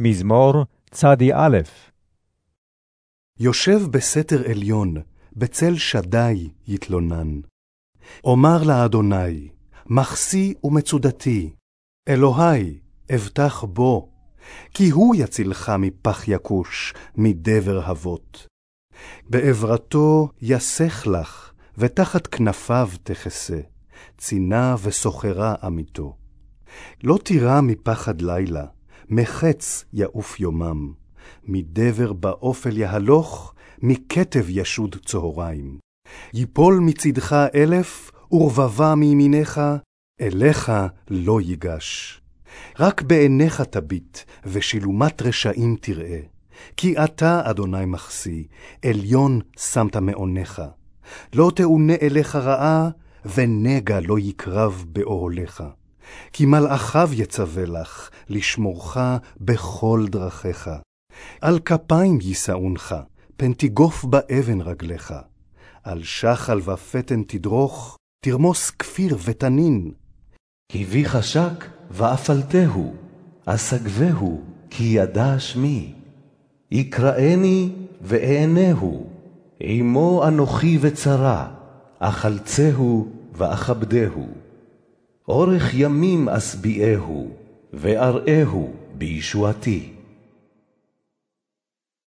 מזמור צ"א יושב בסתר עליון, בצל שדי יתלונן. אומר לאדוני, מחסי ומצודתי, אלוהי, אבטח בו, כי הוא יצילך מפח יכוש, מדבר הבות. בעברתו יסך לך, ותחת כנפיו תכסה, צינה וסוחרה עמיתו. לא תירא מפחד לילה, מחץ יעוף יומם, מדבר באופל יהלוך, מקטב ישוד צהריים. יפול מצדך אלף, ורבבה מימינך, אליך לא ייגש. רק בעיניך תביט, ושילומת רשעים תראה. כי אתה, אדוני מחסי, עליון שמת מעונך. לא תאונה אליך רעה, ונגע לא יקרב באוהליך. כי מלאכיו יצווה לך, לשמורך בכל דרכיך. על כפיים יישאונך, פן תיגוף באבן רגליך. על שחל ופתן תדרוך, תרמוס כפיר ותנין. בי חשק ואפלתהו, אסגבהו, כי ידע שמי. יקראני ואענהו, עמו אנוכי וצרה, אחלצהו ואכבדהו. אורך ימים אשביעהו, ואראהו בישועתי.